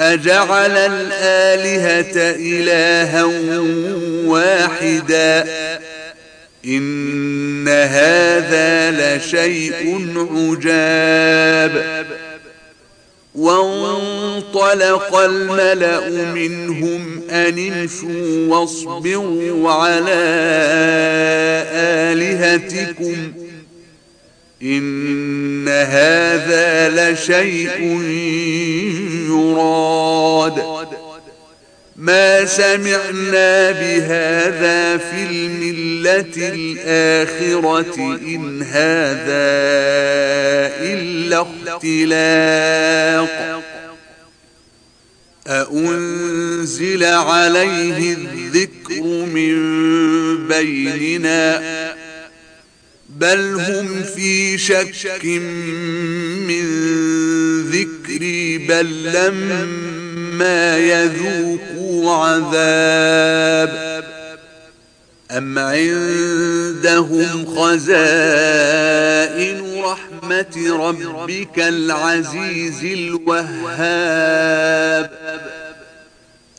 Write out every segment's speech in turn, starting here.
أجعل الآلهة إلها واحدا؟ إن هذا لشيء عجاب. وانطلق الملأ منهم أن واصبروا على آلهتكم. إن هذا لشيء يراد ما سمعنا بهذا في الملة الآخرة إن هذا إلا اختلاق. أأنزل عليه الذكر من بيننا؟ بل هم في شك من ذكري بل لما يذوقوا عذاب. أم عندهم خزائن رحمة ربك العزيز الوهاب؟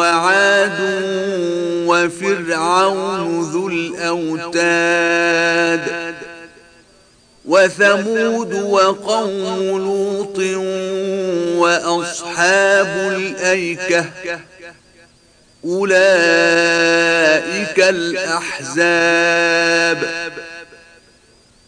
وعاد وفرعون ذو الأوتاد وثمود وقوم لوط وأصحاب الأيكة أولئك الأحزاب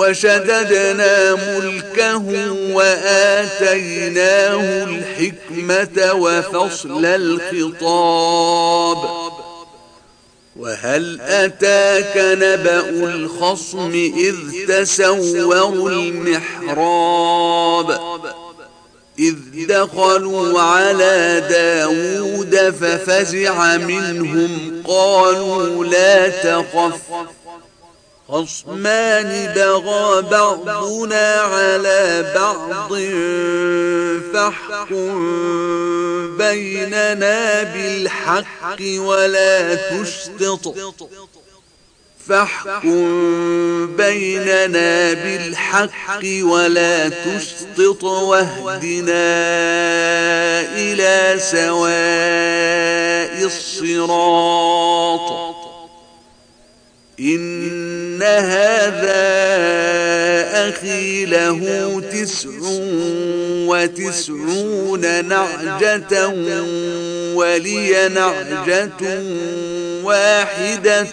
وشددنا ملكه وآتيناه الحكمة وفصل الخطاب. وهل أتاك نبأ الخصم إذ تسوروا المحراب؟ إذ دخلوا على داود ففزع منهم قالوا لا تخف. خصمان بغى بعضنا على بعض فاحكم بيننا بالحق ولا تشتط. فاحكم بيننا بالحق ولا تشطط واهدنا إلى سواء الصراط. ان هذا أخي له تسع وتسعون نعجة ولي نعجة واحدة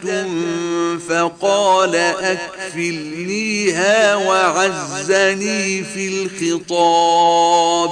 فقال اكفلنيها وعزني في الخطاب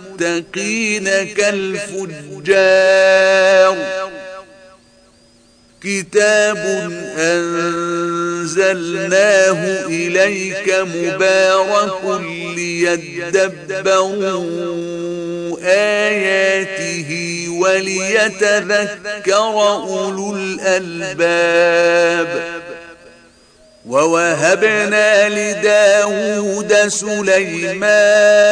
المتقين كالفجار. كتاب أنزلناه إليك مبارك ليدبروا آياته وليتذكر أولو الألباب. ووهبنا لداود سليمان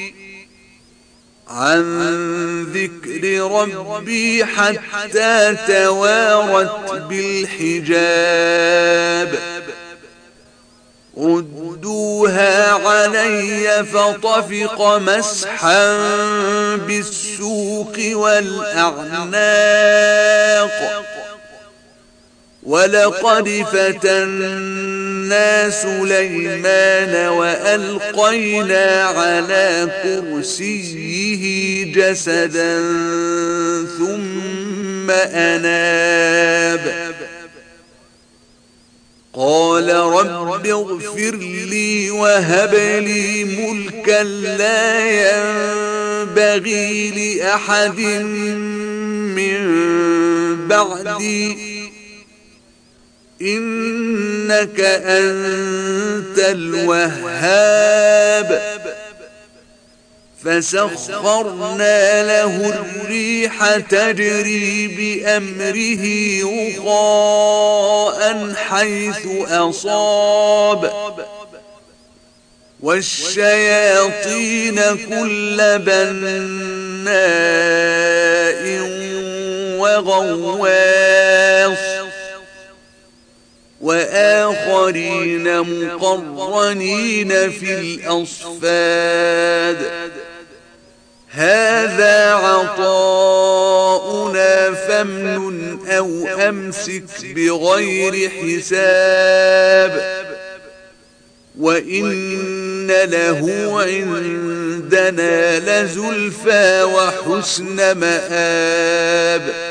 عن ذكر ربي حتى توارت بالحجاب. ردوها علي فطفق مسحا بالسوق والأعناق. ولقد فتن سُلَيْمَانَ وَأَلْقَيْنَا عَلَى كُرْسِيِّهِ جَسَدًا ثُمَّ أَنَابَ قال رب اغفر لي وهب لي ملكا لا ينبغي لأحد من بعدي إنك أنت الوهاب. فسخرنا له الريح تجري بأمره رخاء حيث أصاب. والشياطين كل بناء وغواص. وآخرين مقرنين في الأصفاد. هذا عطاؤنا فمن أو أمسك بغير حساب. وإن له عندنا لزلفى وحسن مآب.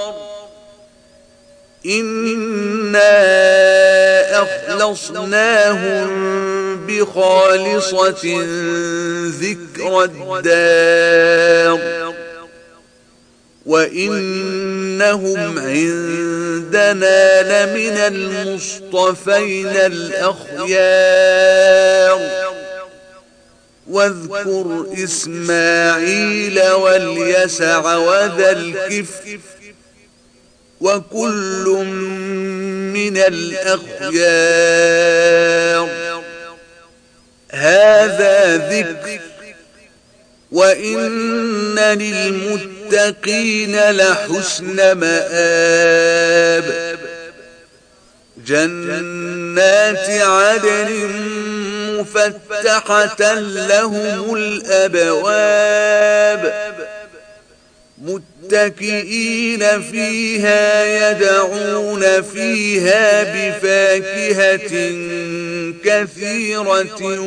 إنا أخلصناهم بخالصة ذكر الدار وإنهم عندنا لمن المصطفين الأخيار واذكر إسماعيل واليسع وذا الكفر وكل من الأخيار هذا ذكر وإن للمتقين لحسن مآب جنات عدن مفتحة لهم الأبواب متكئين فيها يدعون فيها بفاكهة كثيرة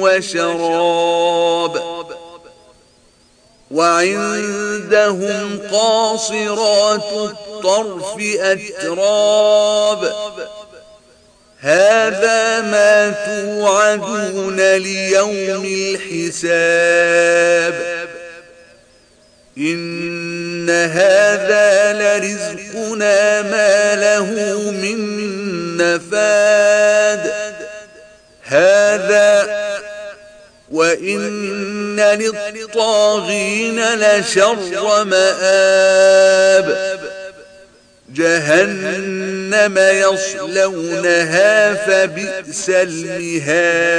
وشراب وعندهم قاصرات الطرف أتراب هذا ما توعدون ليوم الحساب ان هذا لرزقنا ما له من نفاد هذا وان للطاغين لشر مآب جهنم يصلونها فبئس المهاد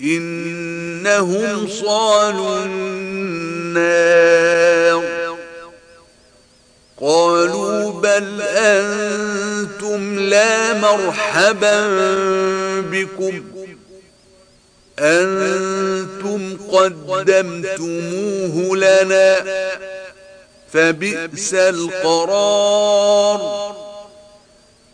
إنهم صالوا النار. قالوا بل أنتم لا مرحبا بكم. أنتم قدمتموه لنا. فبئس القرار.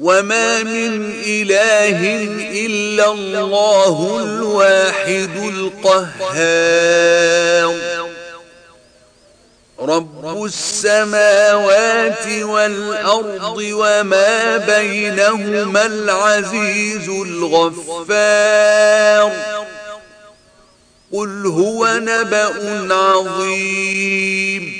وما من إله إلا الله الواحد القهار. رب السماوات والأرض وما بينهما العزيز الغفار. قل هو نبأ عظيم.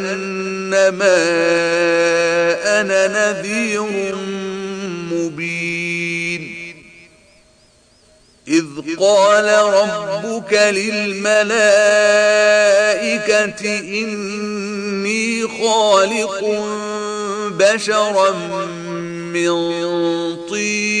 انما أنا نذير مبين. إذ قال ربك للملائكة إني خالق بشرا من طين.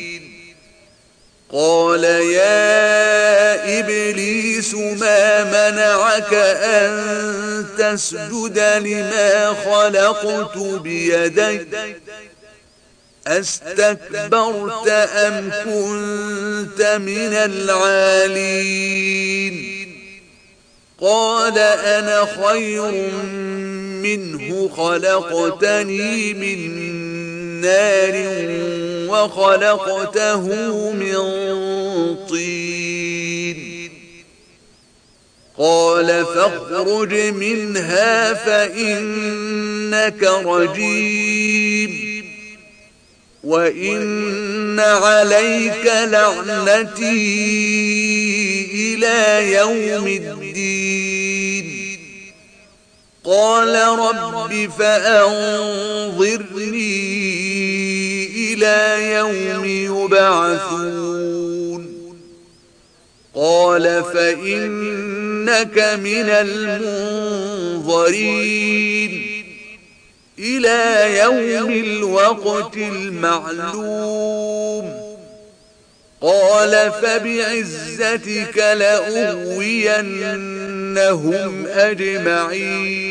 قال يا إبليس ما منعك أن تسجد لما خلقت بيدي أستكبرت أم كنت من العالين؟ قال أنا خير منه خلقتني من نار وخلقته من طين. قال فاخرج منها فإنك رجيم. وإن عليك لعنتي إلى يوم الدين. قال رب فأنظرني إلى يوم يبعثون. قال فإنك من المنظرين. إلى يوم الوقت المعلوم. قال فبعزتك لأغوينهم أجمعين.